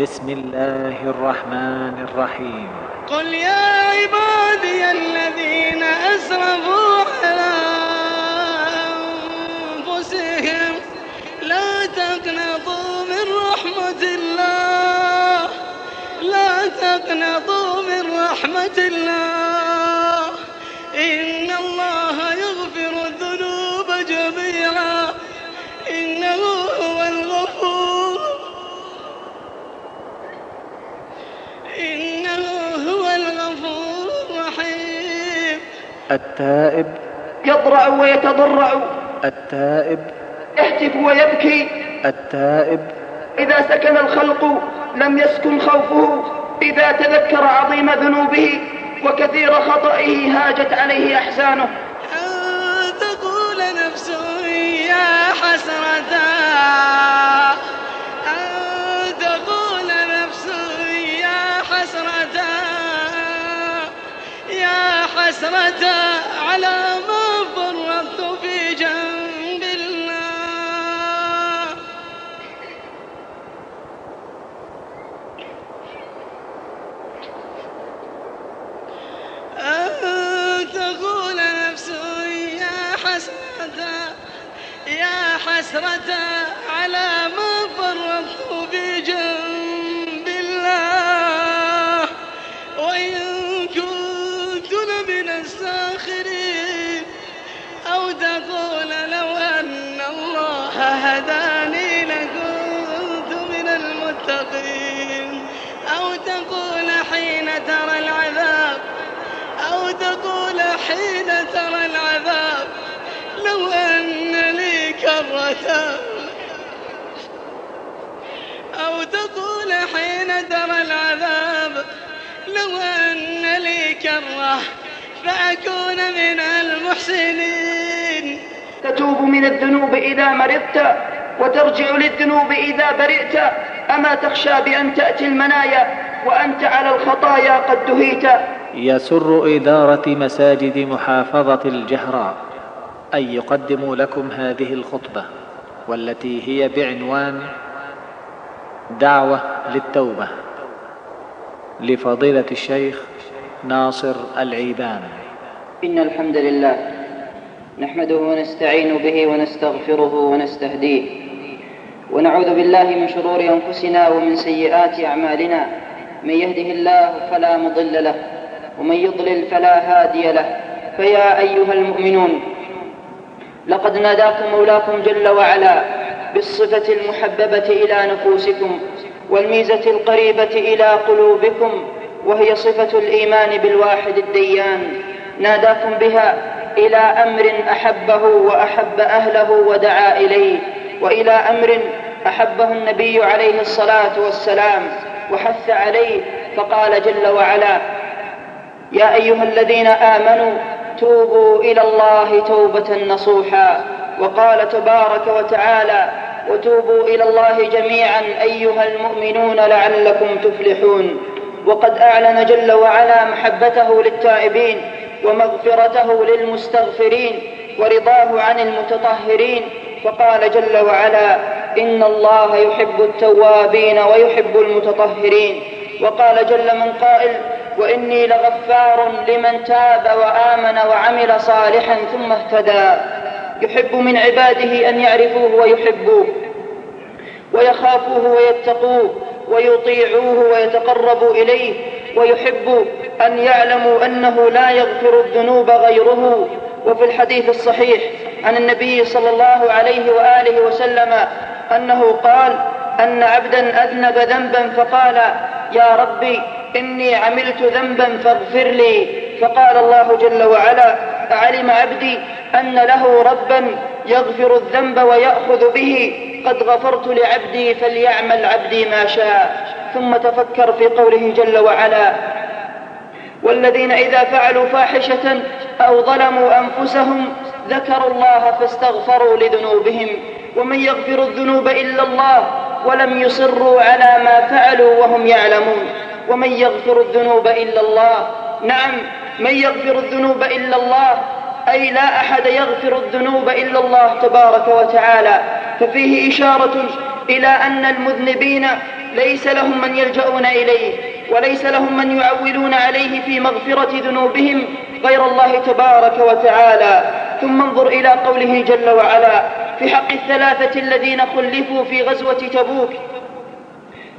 بسم الله الرحمن الرحيم. قل يا عبادي الذين أسرفوا التائب. يضرع ويتضرع. التائب. يهتف ويبكي. التائب. إذا سكن الخلق لم يسكن خوفه. إذا تذكر عظيم ذنوبه وكثير خطئه هاجت عليه أحزانه. أن تقول نفس يا حسرة. حسرة على المتقين أو تقول حين ترى العذاب. أو تقول حين ترى العذاب. لو أن لي كرة أو تقول حين ترى العذاب. لو أن لي كرة. فأكون من المحسنين. تتوب من الذنوب إذا مرضت وترجع للذنوب إذا برئت. أما تخشى بأن تأتي المنايا وأنت على الخطايا قد دهيت. يسر إدارة مساجد محافظة الجهراء أن يقدموا لكم هذه الخطبة والتي هي بعنوان دعوة للتوبة لفضيلة الشيخ ناصر العيبان إن الحمد لله نحمده ونستعين به ونستغفره ونستهديه. ونعوذ بالله من شرور أنفسنا ومن سيئات أعمالنا. من يهده الله فلا مضل له ومن يضلل فلا هادي له. فيا أيها المؤمنون لقد ناداكم مولاكم جل وعلا بالصفة المحببة إلى نفوسكم والميزة القريبة إلى قلوبكم وهي صفة الإيمان بالواحد الديان. ناداكم بها إلى أمر أحبه وأحب أهله ودعا إليه وإلى أمر أحبه النبي عليه الصلاة والسلام وحث عليه فقال جل وعلا يا أيها الذين آمنوا توبوا إلى الله توبة نصوحا وقال تبارك وتعالى وتوبوا إلى الله جميعا أيها المؤمنون لعلكم تفلحون. وقد أعلن جل وعلا محبته للتائبين ومغفرته للمستغفرين ورضاه عن المتطهرين فقال جل وعلا إن الله يحب التوابين ويحب المتطهرين. وقال جل من قائل وإني لغفار لمن تاب وآمن وعمل صالحا ثم اهتدى. يحب من عباده أن يعرفوه ويحبوه ويخافوه ويتقوه ويطيعوه ويتقربوا إليه. ويحب أن يعلموا أنه لا يغفر الذنوب غيره. وفي الحديث الصحيح عن النبي صلى الله عليه وآله وسلم أنه قال أن عبدا أذنب ذنبا فقال يا ربي إني عملت ذنبا فاغفر لي. فقال الله جل وعلا أعلم عبدي أن له ربا يغفر الذنب ويأخذ به. قد غفرت لعبدي فليعمل عبدي ما شاء. ثم تفكر في قوله جل وعلا والذين إذا فعلوا فاحشة أو ظلموا أنفسهم ذكروا الله فاستغفروا لذنوبهم. ومن يغفر الذنوب إلا الله ولم يصروا على ما فعلوا وهم يعلمون. ومن يغفر الذنوب إلا الله. نعم من يغفر الذنوب إلا الله أي لا أحد يغفر الذنوب إلا الله تبارك وتعالى. ففيه إشارة إلى أن المذنبين ليس لهم من يلجؤون إليه وليس لهم من يعولون عليه في مغفرة ذنوبهم غير الله تبارك وتعالى. ثم انظر إلى قوله جل وعلا في حق الثلاثة الذين خلفوا في غزوة تبوك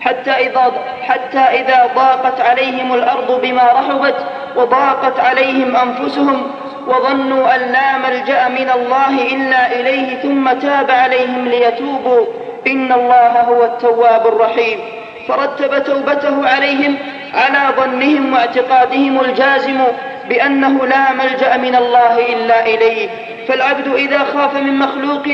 حتى إذا, حتى إذا ضاقت عليهم الأرض بما رحبت وضاقت عليهم أنفسهم وظنوا أن لا ملجأ من الله إلا إليه ثم تاب عليهم ليتوبوا. إن الله هو التواب الرحيم. فرتب توبته عليهم على ظنهم واعتقادهم الجازم بأنه لا ملجأ من الله إلا إليه. فالعبد إذا خاف من مخلوق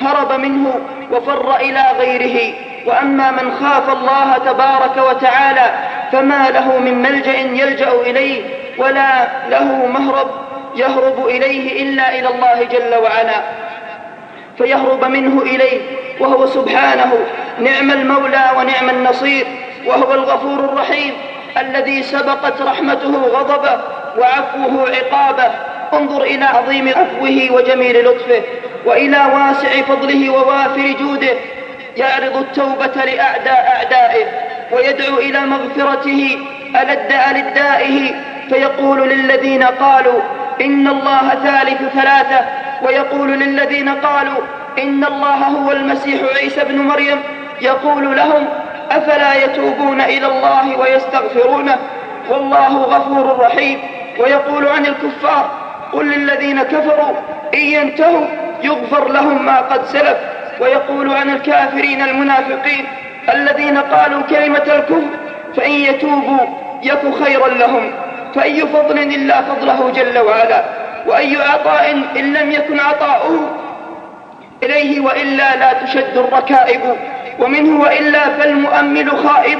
هرب منه وفر إلى غيره. وأما من خاف الله تبارك وتعالى فما له من ملجأ يلجأ إليه ولا له مهرب يهرب إليه إلا إلى الله جل وعلا. فيهرب منه إليه وهو سبحانه نعم المولى ونعم النصير وهو الغفور الرحيم الذي سبقت رحمته غضبه وعفوه عقابه. انظر إلى عظيم عفوه وجميل لطفه وإلى واسع فضله ووافر جوده يعرض التوبة لأعداء أعدائه ويدعو إلى مغفرته ألد ألدائه فيقول للذين قالوا إن الله ثالث ثلاثة ويقول للذين قالوا إن الله هو المسيح عيسى ابن مريم يقول لهم أفلا يتوبون إلى الله ويستغفرونه؟ والله غفور رحيم. ويقول عن الكفار قل للذين كفروا إن ينتهوا يغفر لهم ما قد سلف ويقول عن الكافرين المنافقين الذين قالوا كلمة الكفر فإن يتوبوا يك خيرا لهم فأي فضل إلا فضله جل وعلا وأي عطاء إن لم يكن عطاؤه إليه وإلا لا تشد الركائب ومنه وإلا فالمؤمل خائب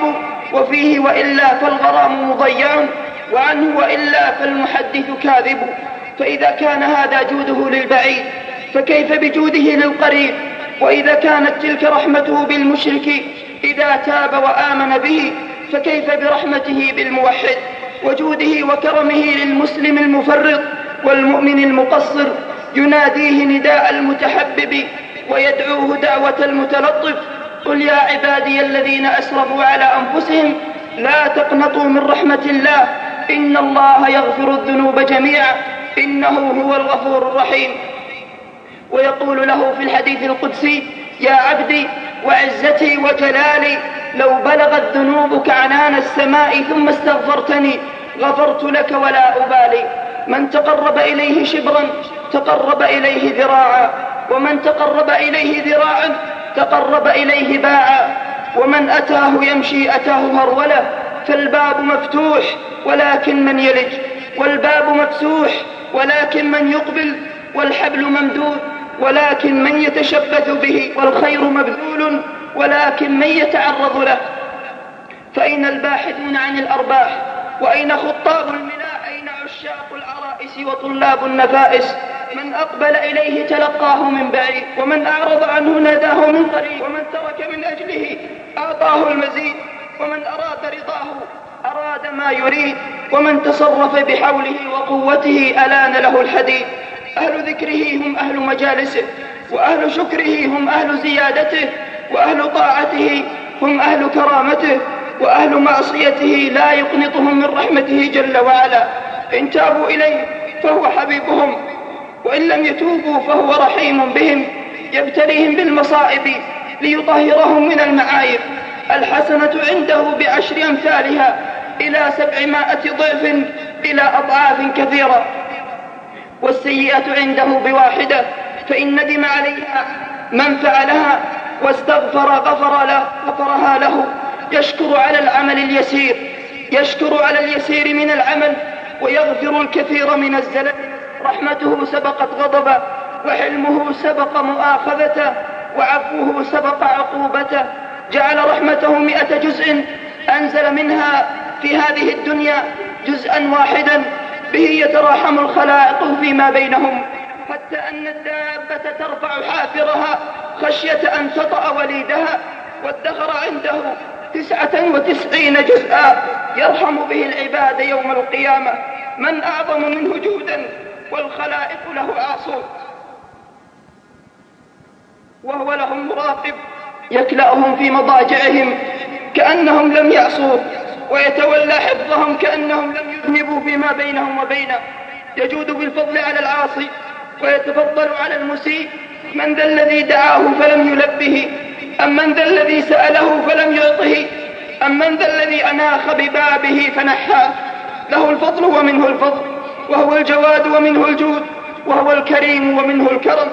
وفيه وإلا فالغرام مضيع وعنه وإلا فالمحدث كاذب. فإذا كان هذا جوده للبعيد فكيف بجوده للقريب؟ وإذا كانت تلك رحمته بالمشرك إذا تاب وآمن به فكيف برحمته بالموحد؟ وجوده وكرمه للمسلم المفرط والمؤمن المقصر يناديه نداء المتحبب ويدعوه دعوة المتلطف. قل يا عبادي الذين أسرفوا على أنفسهم لا تقنطوا من رحمة الله إن الله يغفر الذنوب جميعا. إنه هو الغفور الرحيم. ويقول له في الحديث القدسي يا عبدي وعزتي وجلالي لو بلغت ذنوبك عنان السماء ثم استغفرتني غفرت لك ولا أبالي. من تقرب إليه شبرا تقرب إليه ذراعا. ومن تقرب إليه ذراعا تقرب إليه باعا. ومن أتاه يمشي أتاه هرولة فالباب مفتوح ولكن من يلج؟ والباب مفتوح ولكن من يقبل والحبل ممدود ولكن من يتشبث به والخير مبذول ولكن من يتعرض له. فأين الباحثون عن الأرباح؟ وأين خطاب الملاء أين عشاق العرائس وطلاب النفائس؟ من أقبل إليه تلقاه من بعيد ومن أعرض عنه ناداه من قريب ومن ترك من أجله أعطاه المزيد ومن أراد رضاه أراد ما يريد ومن تصرف بحوله وقوته ألان له الحديد. أهل ذكره هم أهل مجالسه وأهل شكره هم أهل زيادته وأهل طاعته هم أهل كرامته وأهل معصيته لا يقنطهم من رحمته جل وعلا. إن تابوا إليه فهو حبيبهم وإن لم يتوبوا فهو رحيم بهم. يبتليهم بالمصائب ليطهرهم من المعايب. الحسنة عنده بعشر أمثالها إلى سبعمائة ضعف إلى أضعاف كثيرة. والسيئة عنده بواحدة فإن ندم عليها من فعلها واستغفر غفر له غفرها له. يشكر على العمل اليسير يشكر على اليسير من العمل ويغفر الكثير من الزلل. رحمته سبقت غضبه وحلمه سبق مؤاخذته وعفوه سبق عقوبته. جعل رحمته مئة جزء أنزل منها في هذه الدنيا جزءا واحدا به يتراحم الخلائق فيما بينهم. حتى أن الدابة ترفع حافرها خشية أن تطأ وليدها وادخر عنده تسعة وتسعين جزءا يرحم به العباد يوم القيامة. من أعظم منه جودا والخلائق له عاصون وهو لهم مراقب يكلأهم في مضاجعهم كأنهم لم يعصوه ويتولى حفظهم كأنهم لم يذنبوا فيما بينهم وبينه. يجود بالفضل على العاصي ويتفضل على المسيء. من ذا الذي دعاه فلم يلبه أم من ذا الذي سأله فلم يعطه أم من ذا الذي أناخ ببابه فنحاه له الفضل ومنه الفضل وهو الجواد ومنه الجود وهو الكريم ومنه الكرم.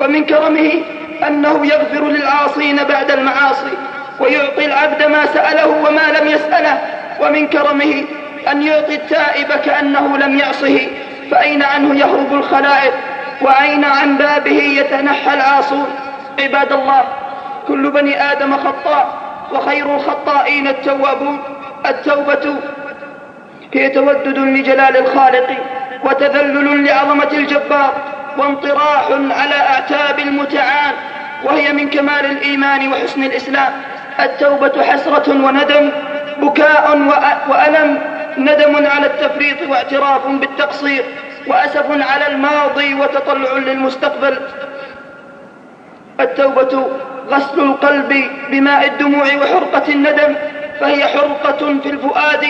ومن كرمه أنه يغفر للعاصين بعد المعاصي ويعطي العبد ما سأله وما لم يسأله ومن كرمه أن يعطي التائب كأنه لم يعصه. فأين عنه يهرب الخلائق؟ وأين عن بابه يتنحى العاصون؟ عباد الله كل بني آدم خطاء وخير الخطائين التوابون. التوبة هي تودد لجلال الخالق وتذلل لعظمة الجبار. وانطراح على أعتاب المتعال وهي من كمال الإيمان وحسن الإسلام. التوبة حسرة وندم بكاء وألم. ندم على التفريط واعتراف بالتقصير وأسف على الماضي وتطلع للمستقبل. التوبة غسل القلب بماء الدموع وحرقة الندم فهي حرقة في الفؤاد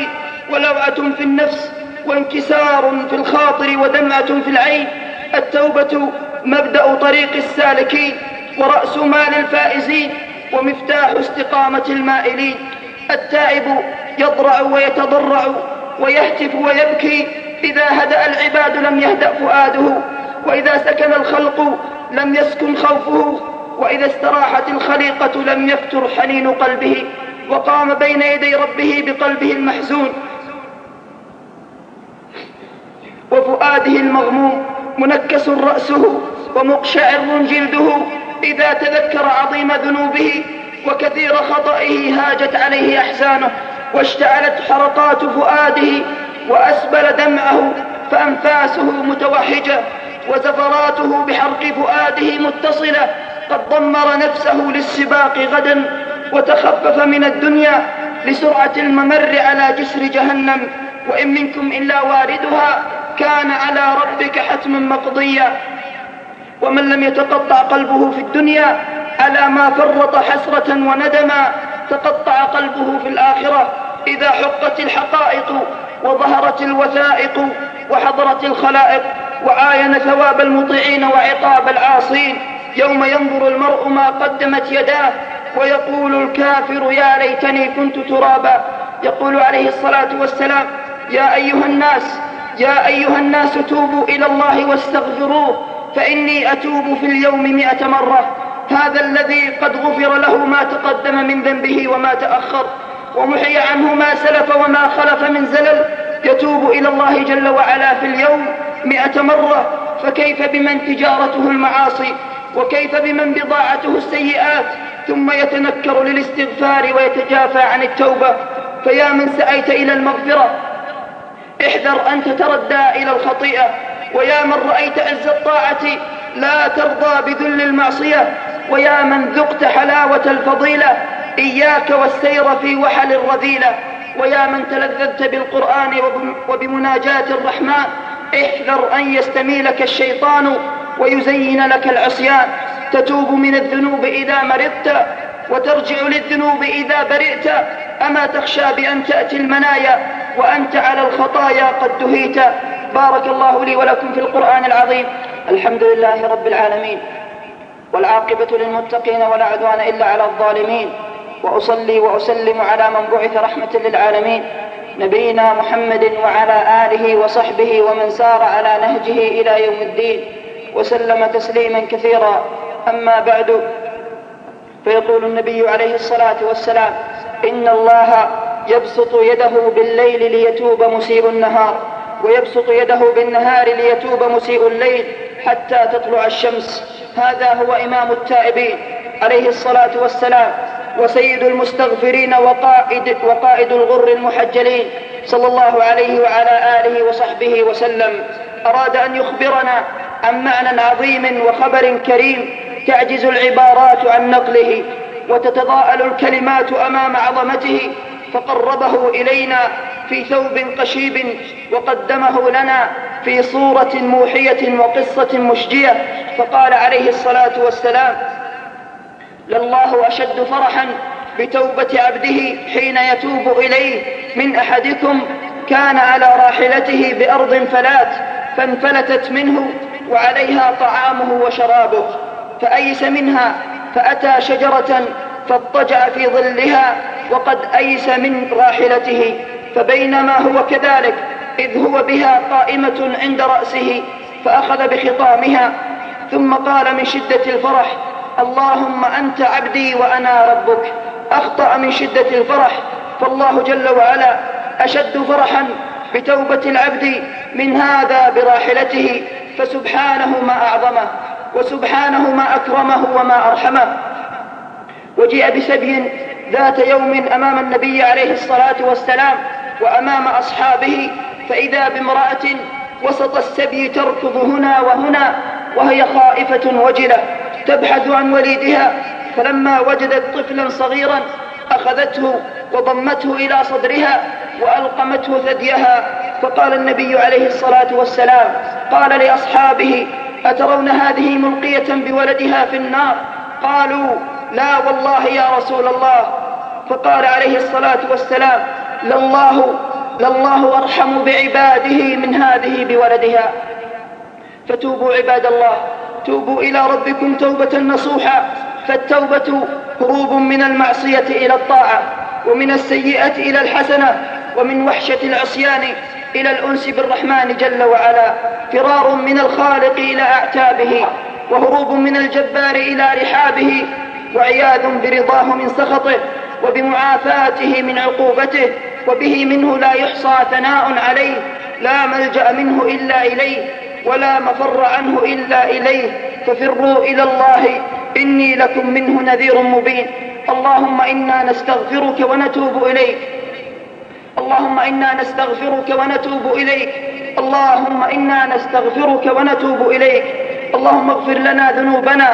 ولوعة في النفس وانكسار في الخاطر ودمعة في العين. التوبة مبدأ طريق السالكين ورأس مال الفائزين ومفتاح استقامة المائلين. التائب يضرع ويتضرع ويهتف ويبكي إذا هدأ العباد لم يهدأ فؤاده. وإذا سكن الخلق لم يسكن خوفه. وإذا استراحت الخليقة لم يفتر حنين قلبه. وقام بين يدي ربه بقلبه المحزون. وفؤاده المغموم منكس رأسه ومقشعر جلده إذا تذكر عظيم ذنوبه وكثير خطئه هاجت عليه أحزانه واشتعلت حرقات فؤاده وأسبل دمعه فأنفاسه متوحجة وزفراته بحرق فؤاده متصلة قد ضمر نفسه للسباق غدا وتخفف من الدنيا لسرعة الممر على جسر جهنم وإن منكم إلا واردها كان على ربك حتما مقضيا. ومن لم يتقطع قلبه في الدنيا على ما فرط حسرة وندما تقطع قلبه في الآخرة. إذا حقت الحقائق وظهرت الوثائق وحضرت الخلائق وعاين ثواب المطيعين وعقاب العاصين يوم ينظر المرء ما قدمت يداه ويقول الكافر يا ليتني كنت ترابا. يقول عليه الصلاة والسلام يا أيها الناس يا أيها الناس توبوا إلى الله واستغفروه فإني أتوب في اليوم مئة مرة. هذا الذي قد غفر له ما تقدم من ذنبه وما تأخر. ومحي عنه ما سلف وما خلف من زلل. يتوب إلى الله جل وعلا في اليوم مئة مرة. فكيف بمن تجارته المعاصي؟ وكيف بمن بضاعته السيئات؟ ثم يتنكر للاستغفار ويتجافى عن التوبة. فيا من سعيت إلى المغفرة. احذر أن تتردى إلى الخطيئة ويا من رأيت عز الطاعة لا ترضى بذل المعصية ويا من ذقت حلاوة الفضيلة إياك والسير في وحل الرذيلة ويا من تلذذت بالقرآن وبمناجاة الرحمن احذر أن يستميلك الشيطان ويزين لك العصيان تتوب من الذنوب إذا مرضت وترجع للذنوب إذا برئت. أما تخشى بأن تأتي المنايا وأنت على الخطايا قد دهيت. بارك الله لي ولكم في القرآن العظيم. الحمد لله رب العالمين. والعاقبة للمتقين ولا عدوان إلا على الظالمين. وأصلي وأسلم على من بعث رحمة للعالمين. نبينا محمد وعلى آله وصحبه ومن سار على نهجه إلى يوم الدين. وسلم تسليما كثيرا. أما بعد. فيقول النبي عليه الصلاة والسلام إن الله يبسط يده بالليل ليتوب مسيء النهار ويبسط يده بالنهار ليتوب مسيء الليل حتى تطلع الشمس. هذا هو إمام التائبين عليه الصلاة والسلام وسيد المستغفرين وقائد, وقائد الغر المحجلين صلى الله عليه وعلى آله وصحبه وسلم. أراد أن يخبرنا عن معنى عظيم وخبر كريم تعجز العبارات عن نقله وتتضاءل الكلمات أمام عظمته فقربه إلينا في ثوب قشيب وقدمه لنا في صورة موحية وقصة مشجية. فقال عليه الصلاة والسلام لله أشد فرحا بتوبة عبده حين يتوب إليه من أحدكم كان على راحلته بأرض فلات فانفلتت منه وعليها طعامه وشرابه. فأيس منها فأتى شجرة فاضطجع في ظلها وقد أيس من راحلته فبينما هو كذلك إذ هو بها قائمة عند رأسه فأخذ بخطامها ثم قال من شدة الفرح اللهم أنت عبدي وأنا ربك أخطأ من شدة الفرح فالله جل وعلا أشد فرحا بتوبة العبد من هذا براحلته فسبحانه ما أعظمه. وسبحانه ما أكرمه وما أرحمه. وجيء بسبي ذات يوم أمام النبي عليه الصلاة والسلام وأمام أصحابه فإذا بامرأة وسط السبي تركض هنا وهنا وهي خائفة وجلة تبحث عن وليدها فلما وجدت طفلا صغيرا أخذته وضمته إلى صدرها وألقمته ثديها فقال النبي عليه الصلاة والسلام قال لأصحابه أترون هذه ملقية بولدها في النار؟ قالوا لا والله يا رسول الله. فقال عليه الصلاة والسلام لله لله أرحم بعباده من هذه بولدها. فتوبوا عباد الله توبوا إلى ربكم توبة نصوحا. فالتوبة هروب من المعصية إلى الطاعة ومن السيئة إلى الحسنة ومن وحشة العصيان. إلى الأنس بالرحمن جل وعلا. فرار من الخالق إلى أعتابه وهروب من الجبار إلى رحابه وعياذ برضاه من سخطه وبمعافاته من عقوبته وبه منه لا يحصى ثناء عليه لا ملجأ منه إلا إليه ولا مفر عنه إلا إليه. ففروا إلى الله إني لكم منه نذير مبين. اللهم إنا نستغفرك ونتوب إليك. اللهم إنا نستغفرك ونتوب إليك. اللهم إنا نستغفرك ونتوب إليك. اللهم اغفر لنا ذنوبنا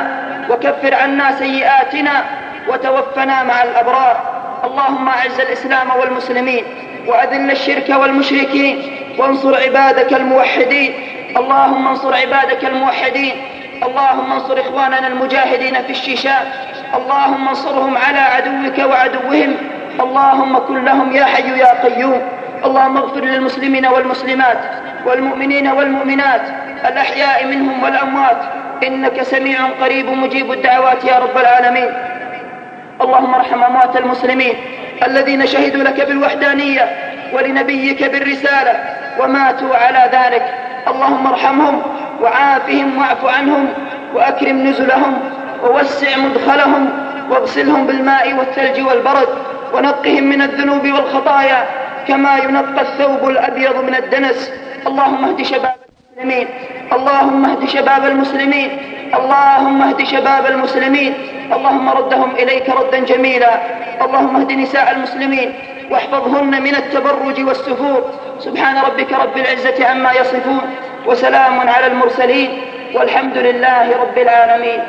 وكفر عنا سيئاتنا وتوفنا مع الأبرار. اللهم أعز الإسلام والمسلمين وأذل الشرك والمشركين. وانصر عبادك الموحدين. اللهم انصر عبادك الموحدين. اللهم انصر إخواننا المجاهدين في الشيشان اللهم انصرهم على عدوك وعدوهم. اللهم كن لهم يا حي يا قيوم. اللهم اغفر للمسلمين والمسلمات والمؤمنين والمؤمنات الأحياء منهم والأموات. إنك سميع قريب مجيب الدعوات يا رب العالمين. اللهم ارحم أموات المسلمين الذين شهدوا لك بالوحدانية ولنبيك بالرسالة وماتوا على ذلك. اللهم ارحمهم وعافهم واعف عنهم وأكرم نزلهم ووسع مدخلهم واغسلهم بالماء والثلج والبرد. ونقهم من الذنوب والخطايا كما ينقى الثوب الأبيض من الدنس. اللهم اهد شباب المسلمين. اللهم اهد شباب المسلمين. اللهم اهد شباب المسلمين. اللهم ردهم إليك ردا جميلا. اللهم اهد نساء المسلمين. واحفظهن من التبرج والسفور. سبحان ربك رب العزة عما يصفون. وسلام على المرسلين. والحمد لله رب العالمين.